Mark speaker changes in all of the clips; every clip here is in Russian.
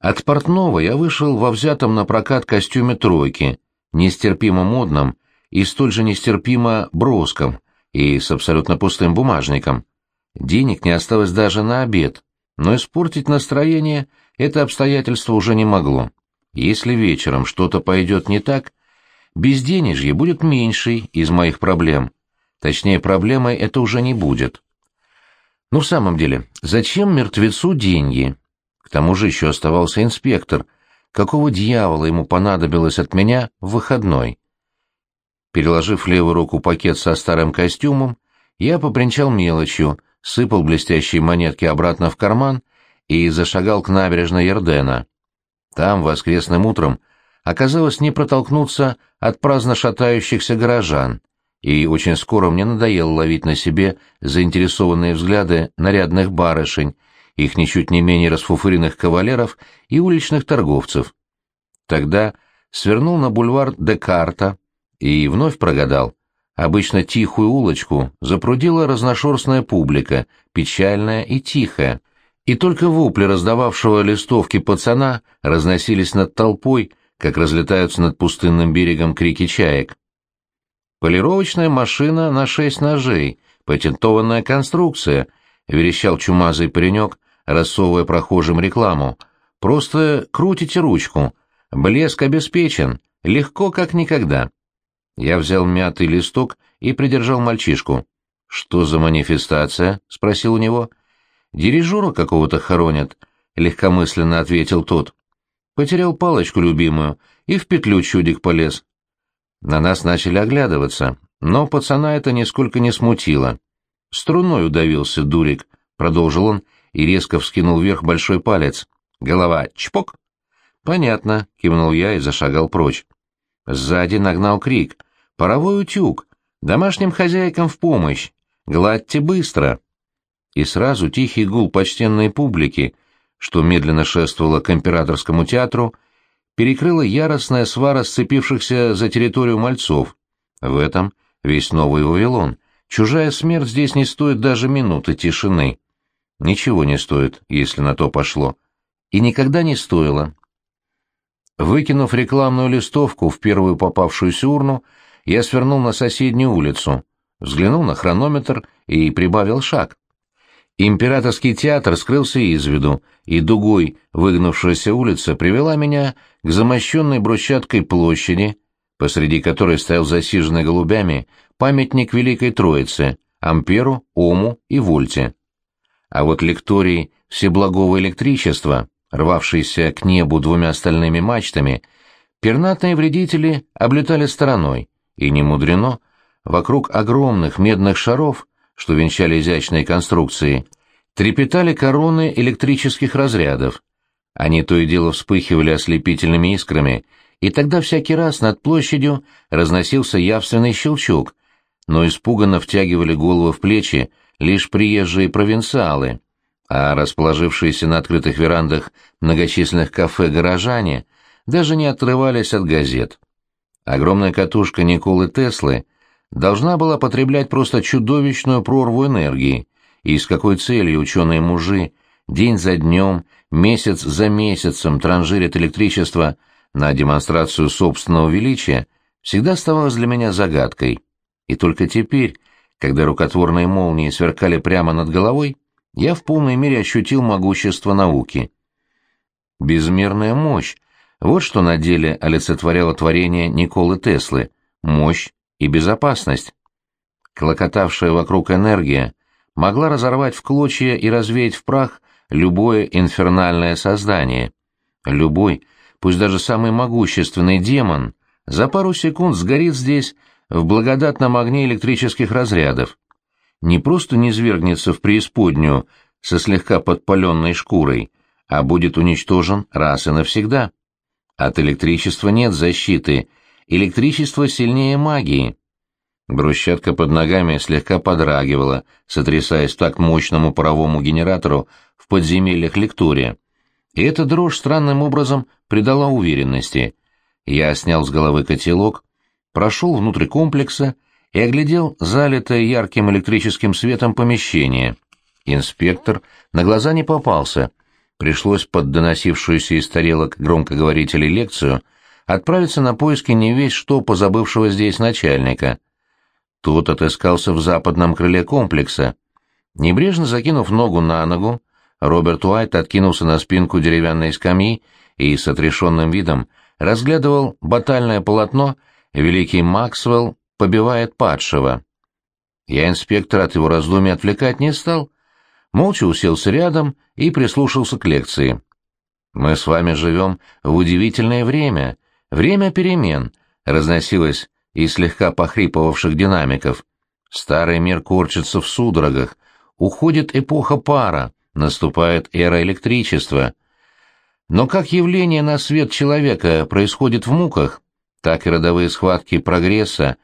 Speaker 1: От портного я вышел во взятом на прокат костюме тройки, нестерпимо модном и столь же нестерпимо броском, и с абсолютно пустым бумажником. Денег не осталось даже на обед, но испортить настроение это обстоятельство уже не могло. Если вечером что-то пойдет не так, безденежье будет меньшей из моих проблем. Точнее, проблемой это уже не будет. Ну, в самом деле, зачем мертвецу деньги? К тому же еще оставался инспектор. Какого дьявола ему понадобилось от меня в выходной? Переложив левую руку пакет со старым костюмом, я попринчал мелочью, сыпал блестящие монетки обратно в карман и зашагал к набережной Ярдена. Там, воскресным утром, оказалось не протолкнуться от праздно шатающихся горожан, и очень скоро мне надоело ловить на себе заинтересованные взгляды нарядных барышень, их ничуть не менее расфуфыренных кавалеров и уличных торговцев. Тогда свернул на бульвар Декарта и вновь прогадал. Обычно тихую улочку запрудила разношерстная публика, печальная и тихая, и только вопли раздававшего листовки пацана разносились над толпой, как разлетаются над пустынным берегом крики чаек. «Полировочная машина на шесть ножей, патентованная конструкция», — верещал чумазый паренек, рассовывая прохожим рекламу. «Просто крутите ручку. Блеск обеспечен. Легко, как никогда». Я взял мятый листок и придержал мальчишку. «Что за манифестация?» — спросил у него. «Дирижера какого-то хоронят», — легкомысленно ответил тот. Потерял палочку любимую и в петлю чудик полез. На нас начали оглядываться, но пацана это нисколько не смутило. «Струной удавился, дурик», — продолжил он, — и резко вскинул вверх большой палец. Голова чпок. «Понятно», — кивнул я и зашагал прочь. Сзади нагнал крик. «Паровой утюг! Домашним хозяйкам в помощь! Гладьте быстро!» И сразу тихий гул почтенной публики, что медленно шествовало к императорскому театру, перекрыла яростная свара сцепившихся за территорию мальцов. В этом весь новый Вавилон. Чужая смерть здесь не стоит даже минуты тишины. Ничего не стоит, если на то пошло. И никогда не стоило. Выкинув рекламную листовку в первую попавшуюся урну, я свернул на соседнюю улицу, взглянул на хронометр и прибавил шаг. Императорский театр скрылся из виду, и дугой выгнувшаяся улица привела меня к замощенной брусчаткой площади, посреди которой стоял засиженный голубями памятник Великой Троице, Амперу, Ому и Вольте. А вот лекторий Всеблагого электричества, рвавшийся к небу двумя стальными мачтами, пернатые вредители облетали стороной, и не мудрено, вокруг огромных медных шаров, что венчали изящные конструкции, трепетали короны электрических разрядов. Они то и дело вспыхивали ослепительными искрами, и тогда всякий раз над площадью разносился явственный щелчок, но испуганно втягивали головы в плечи, лишь приезжие провинциалы, а расположившиеся на открытых верандах многочисленных кафе горожане даже не отрывались от газет. Огромная катушка Николы Теслы должна была потреблять просто чудовищную прорву энергии, и с какой целью ученые-мужи день за днем, месяц за месяцем транжирят электричество на демонстрацию собственного величия, всегда оставалось для меня загадкой. И только теперь, когда рукотворные молнии сверкали прямо над головой, я в полной мере ощутил могущество науки. Безмерная мощь — вот что на деле олицетворяло творение Николы Теслы — мощь и безопасность. Клокотавшая вокруг энергия могла разорвать в клочья и развеять в прах любое инфернальное создание. Любой, пусть даже самый могущественный демон, за пару секунд сгорит здесь в благодатном огне электрических разрядов. Не просто не свергнется в преисподнюю со слегка подпаленной шкурой, а будет уничтожен раз и навсегда. От электричества нет защиты, электричество сильнее магии. Брусчатка под ногами слегка подрагивала, сотрясаясь так мощному паровому генератору в подземельях лектория. И эта дрожь странным образом придала уверенности. Я снял с головы котелок, прошел внутрь комплекса и оглядел залитое ярким электрическим светом помещение. Инспектор на глаза не попался, пришлось под доносившуюся из тарелок громкоговорителей лекцию отправиться на поиски не весь что позабывшего здесь начальника. Тот отыскался в западном крыле комплекса. Небрежно закинув ногу на ногу, Роберт Уайт откинулся на спинку деревянной скамьи и с отрешенным видом разглядывал батальное полотно «Великий Максвелл побивает падшего». Я инспектора от его раздумий отвлекать не стал, молча уселся рядом и прислушался к лекции. «Мы с вами живем в удивительное время, время перемен», — разносилось из слегка похрипывавших динамиков. «Старый мир корчится в судорогах, уходит эпоха пара, наступает эра электричества». Но как явление на свет человека происходит в муках, так и родовые схватки прогресса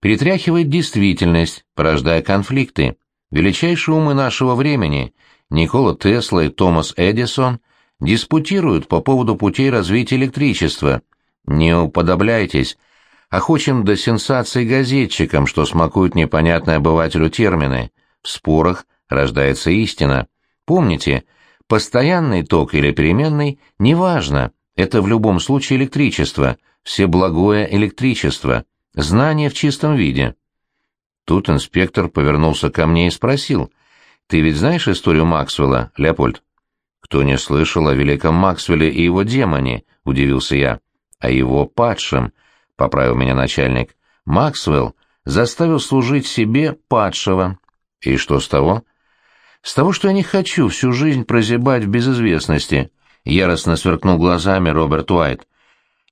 Speaker 1: перетряхивает действительность, порождая конфликты. Величайшие умы нашего времени, Никола Тесла и Томас Эдисон, диспутируют по поводу путей развития электричества. Не уподобляйтесь охочим до сенсаций газетчикам, что смакуют непонятные обывателю термины. В спорах рождается истина. Помните, постоянный ток или переменный, неважно, это в любом случае электричество, всеблагое электричество, знание в чистом виде. Тут инспектор повернулся ко мне и спросил, «Ты ведь знаешь историю Максвелла, Леопольд?» «Кто не слышал о великом Максвелле и его демоне?» — удивился я. «О его падшем», — поправил меня начальник. «Максвелл заставил служить себе падшего». «И что с того?» «С того, что я не хочу всю жизнь прозябать в безызвестности», — яростно сверкнул глазами Роберт Уайт.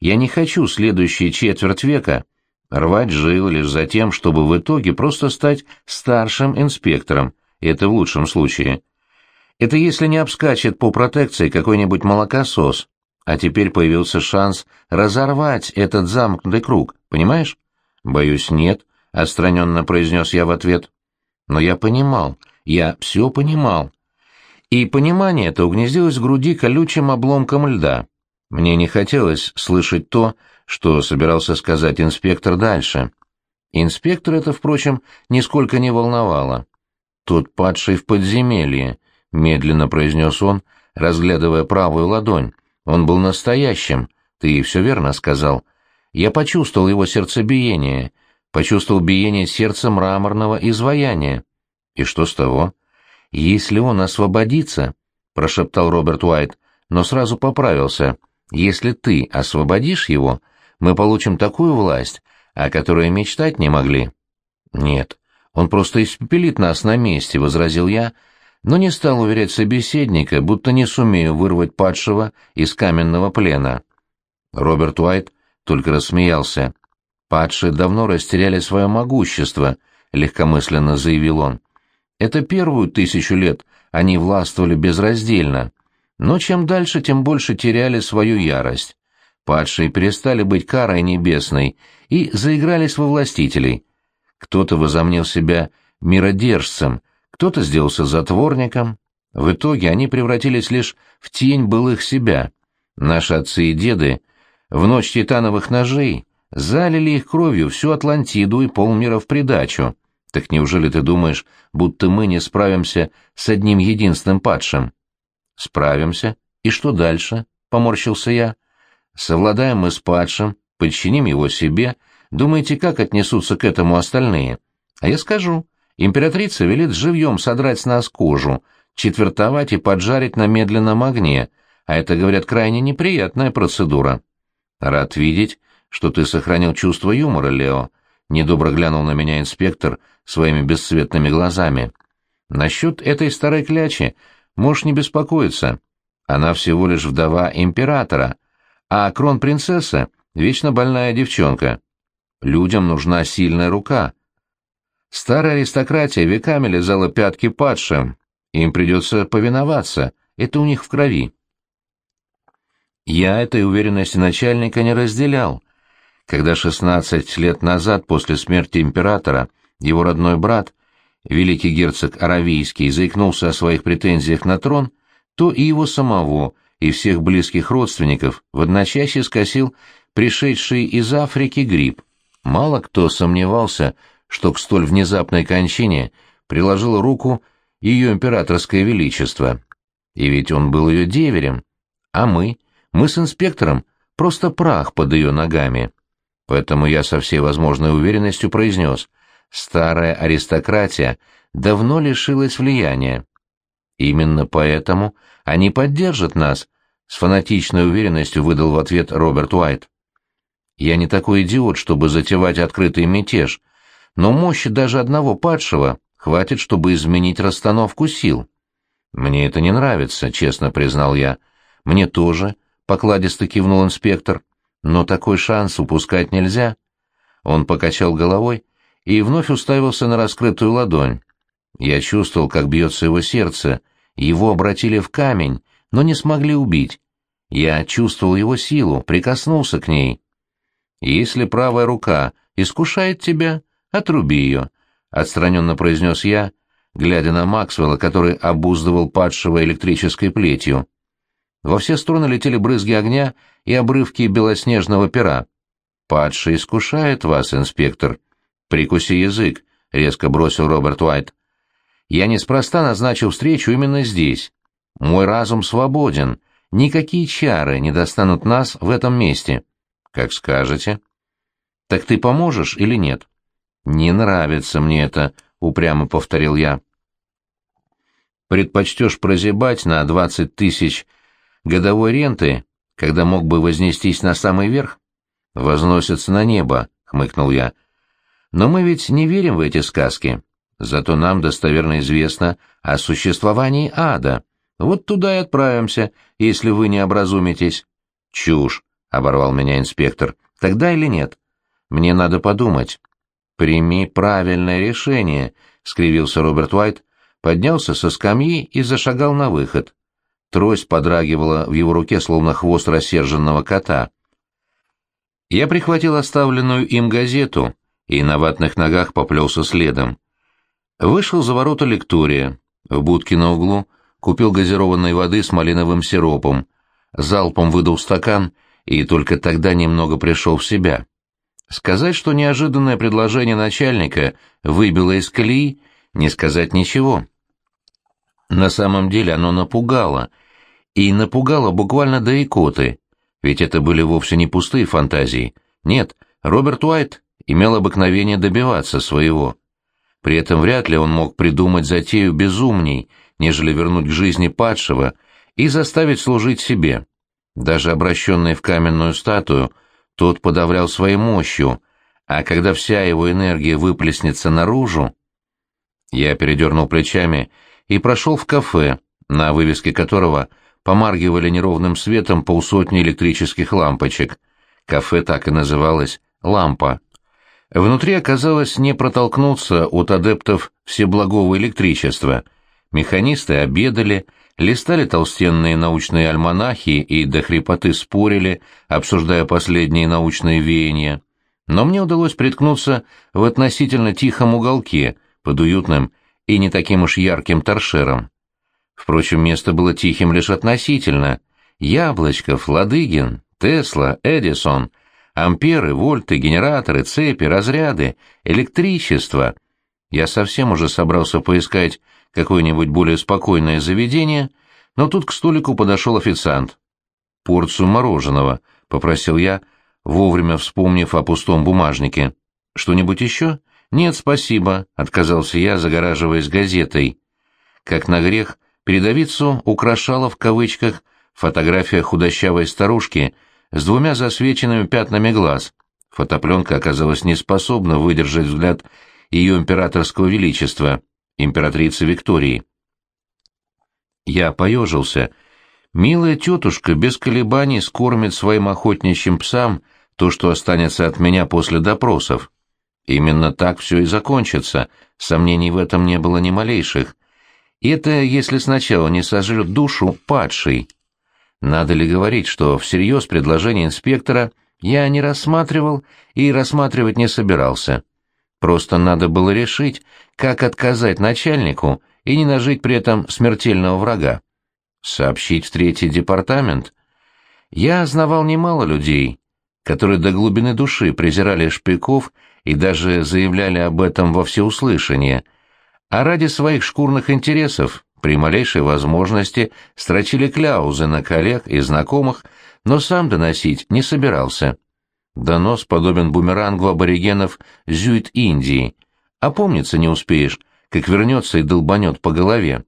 Speaker 1: «Я не хочу следующие четверть века Рвать жил лишь за тем, чтобы в итоге просто стать старшим инспектором, это в лучшем случае. Это если не обскачет по протекции какой-нибудь молокосос. А теперь появился шанс разорвать этот замкнутый круг, понимаешь? Боюсь, нет, — отстраненно произнес я в ответ. Но я понимал, я все понимал. И понимание это угнездилось в груди колючим обломком льда. Мне не хотелось слышать то, что собирался сказать инспектор дальше. Инспектор это, впрочем, нисколько не волновало. «Тот падший в подземелье», — медленно произнес он, разглядывая правую ладонь. «Он был настоящим, ты все верно сказал. Я почувствовал его сердцебиение, почувствовал биение сердца мраморного изваяния. И что с того? Если он освободится, — прошептал Роберт Уайт, но сразу поправился, — если ты освободишь его, — мы получим такую власть, о которой мечтать не могли. Нет, он просто испепелит нас на месте, — возразил я, но не стал уверять собеседника, будто не сумею вырвать падшего из каменного плена. Роберт Уайт только рассмеялся. «Падшие давно растеряли свое могущество», — легкомысленно заявил он. «Это первую тысячу лет они властвовали безраздельно, но чем дальше, тем больше теряли свою ярость. Падшие перестали быть карой небесной и заигрались во властителей. Кто-то возомнил себя миродержцем, кто-то сделался затворником. В итоге они превратились лишь в тень былых себя. Наши отцы и деды в ночь титановых ножей залили их кровью всю Атлантиду и полмира в придачу. Так неужели ты думаешь, будто мы не справимся с одним единственным падшим? Справимся. И что дальше? — поморщился я. Совладаем мы с падшим, подчиним его себе. Думаете, как отнесутся к этому остальные? А я скажу. Императрица велит живьем содрать с нас кожу, четвертовать и поджарить на медленном огне, а это, говорят, крайне неприятная процедура. Рад видеть, что ты сохранил чувство юмора, Лео, — недобро глянул на меня инспектор своими бесцветными глазами. Насчет этой старой клячи можешь не беспокоиться. Она всего лишь вдова императора — а кронпринцесса — вечно больная девчонка. Людям нужна сильная рука. Старая аристократия веками лизала пятки падшим, им придется повиноваться, это у них в крови. Я этой уверенности начальника не разделял. Когда 16 лет назад, после смерти императора, его родной брат, великий герцог Аравийский, заикнулся о своих претензиях на трон, то и его самого – и всех близких родственников в одночасье скосил пришедший из Африки грипп. Мало кто сомневался, что к столь внезапной кончине приложило руку ее императорское величество. И ведь он был ее деверем. А мы? Мы с инспектором просто прах под ее ногами. Поэтому я со всей возможной уверенностью произнес, старая аристократия давно лишилась влияния. Именно поэтому они поддержат нас, с фанатичной уверенностью выдал в ответ Роберт Уайт. Я не такой идиот, чтобы затевать открытый мятеж, но мощи даже одного падшего хватит, чтобы изменить расстановку сил. Мне это не нравится, честно признал я. Мне тоже, покладисто кивнул инспектор. Но такой шанс упускать нельзя. Он покачал головой и вновь уставился на раскрытую ладонь. Я чувствовал, как бьется его сердце. Его обратили в камень, но не смогли убить. Я чувствовал его силу, прикоснулся к ней. «Если правая рука искушает тебя, отруби ее», — отстраненно произнес я, глядя на Максвелла, который обуздывал падшего электрической плетью. Во все стороны летели брызги огня и обрывки белоснежного пера. «Падший искушает вас, инспектор». «Прикуси язык», — резко бросил Роберт Уайт. «Я неспроста назначил встречу именно здесь. Мой разум свободен. Никакие чары не достанут нас в этом месте». «Как скажете». «Так ты поможешь или нет?» «Не нравится мне это», — упрямо повторил я. «Предпочтешь прозябать на двадцать тысяч годовой ренты, когда мог бы вознестись на самый верх? Возносятся на небо, хмыкнул я. Но мы ведь не верим в эти сказки. Зато нам достоверно известно о существовании ада. Вот туда и отправимся, если вы не образумитесь. Чушь, оборвал меня инспектор. Тогда или нет? Мне надо подумать. Прими правильное решение, скривился Роберт Уайт, поднялся со скамьи и зашагал на выход. Трость подрагивала в его руке, словно хвост рассерженного кота. Я прихватил оставленную им газету и на ватных ногах поплелся следом. Вышел за ворота лектория. В будке на углу купил газированной воды с малиновым сиропом, залпом выдал стакан и только тогда немного пришел в себя. Сказать, что неожиданное предложение начальника выбило из колеи, не сказать ничего. На самом деле оно напугало, и напугало буквально до икоты, ведь это были вовсе не пустые фантазии. Нет, Роберт Уайт имел обыкновение добиваться своего. При этом вряд ли он мог придумать затею безумней, нежели вернуть к жизни падшего и заставить служить себе. Даже обращенный в каменную статую, тот подавлял своей мощью, а когда вся его энергия выплеснется наружу... Я передернул плечами и прошел в кафе, на вывеске которого помаргивали неровным светом полсотни электрических лампочек. Кафе так и называлось «Лампа». Внутри оказалось не протолкнуться от адептов всеблагого электричества. Механисты обедали, листали толстенные научные альманахи и до хрипоты спорили, обсуждая последние научные веяния. Но мне удалось приткнуться в относительно тихом уголке, под уютным и не таким уж ярким торшером. Впрочем, место было тихим лишь относительно. Яблочков, Ладыгин, Тесла, Эдисон, амперы, вольты, генераторы, цепи, разряды, электричество. Я совсем уже собрался поискать какое-нибудь более спокойное заведение, но тут к столику подошел официант. «Порцию мороженого», — попросил я, вовремя вспомнив о пустом бумажнике. «Что-нибудь еще?» «Нет, спасибо», — отказался я, загораживаясь газетой. Как на грех, передовицу украшала в кавычках фотография худощавой старушки с двумя засвеченными пятнами глаз. Фотопленка оказалась неспособна выдержать взгляд ее императорского величества, императрицы Виктории. Я поежился. Милая тетушка без колебаний скормит своим охотничьим псам то, что останется от меня после допросов. Именно так все и закончится, сомнений в этом не было ни малейших. И это если сначала не сожрет душу падший. Надо ли говорить, что всерьез предложение инспектора я не рассматривал и рассматривать не собирался. Просто надо было решить, как отказать начальнику и не нажить при этом смертельного врага. Сообщить в третий департамент? Я знавал немало людей, которые до глубины души презирали шпиков и даже заявляли об этом во всеуслышание, а ради своих шкурных интересов при малейшей возможности строчили кляузы на коллег и знакомых, но сам доносить не собирался. Донос подобен бумерангу аборигенов Зюит-Индии. Опомниться не успеешь, как вернется и долбанет по голове.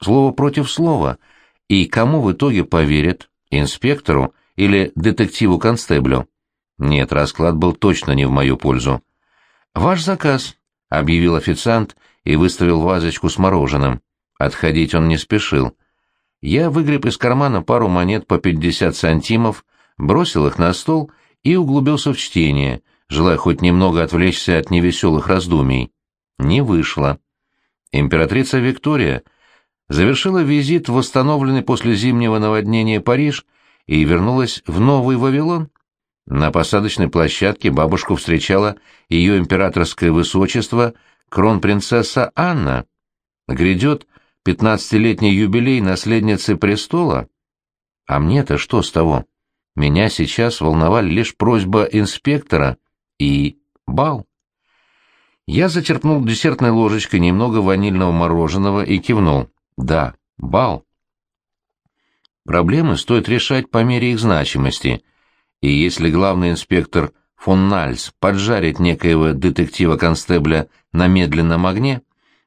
Speaker 1: Слово против слова. И кому в итоге поверят? Инспектору или детективу-констеблю? Нет, расклад был точно не в мою пользу. «Ваш заказ», — объявил официант и выставил вазочку с мороженым. Отходить он не спешил. Я выгреб из кармана пару монет по пятьдесят сантимов, бросил их на стол и углубился в чтение, желая хоть немного отвлечься от невеселых раздумий. Не вышло. Императрица Виктория завершила визит в восстановленный после зимнего наводнения Париж и вернулась в Новый Вавилон. На посадочной площадке бабушку встречала ее императорское высочество, кронпринцесса Анна. Грядет пятнадцатилетний юбилей наследницы престола. А мне-то что с того? Меня сейчас волновали лишь просьба инспектора и бал. Я зачерпнул десертной ложечкой немного ванильного мороженого и кивнул. Да, бал. Проблемы стоит решать по мере их значимости, и если главный инспектор фон Нальс поджарит некоего детектива-констебля на медленном огне,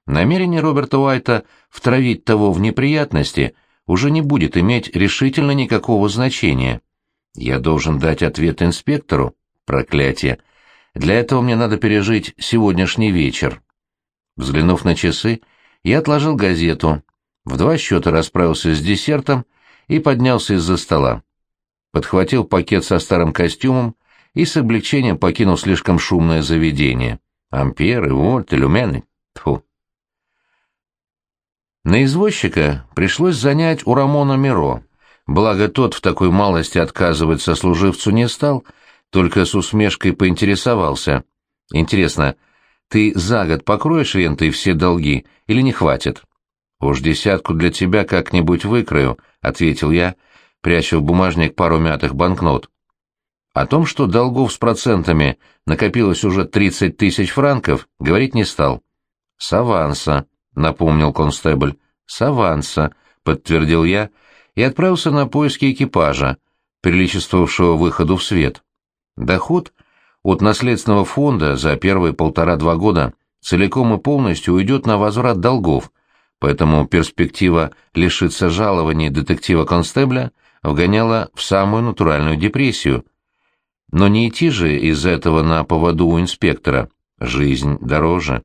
Speaker 1: намерение Роберта Уайта втравить того в неприятности уже не будет иметь решительно никакого значения. Я должен дать ответ инспектору? Проклятие! Для этого мне надо пережить сегодняшний вечер. Взглянув на часы, я отложил газету, в два счета расправился с десертом и поднялся из-за стола подхватил пакет со старым костюмом и с облегчением покинул слишком шумное заведение. Амперы, вольты, люмены. Тьфу. На извозчика пришлось занять у Рамона Миро, благо тот в такой малости отказывать сослуживцу не стал, только с усмешкой поинтересовался. «Интересно, ты за год покроешь рентой все долги или не хватит?» «Уж десятку для тебя как-нибудь выкрою», — ответил я, пряча в бумажник пару мятых банкнот. О том, что долгов с процентами накопилось уже 30 тысяч франков, говорить не стал. «С аванса», — напомнил констебль. «С аванса», — подтвердил я и отправился на поиски экипажа, приличествовавшего выходу в свет. Доход от наследственного фонда за первые полтора-два года целиком и полностью уйдет на возврат долгов, поэтому перспектива лишиться жалований детектива-констебля — вгоняла в самую натуральную депрессию. Но не идти же из этого на поводу у инспектора. Жизнь дороже.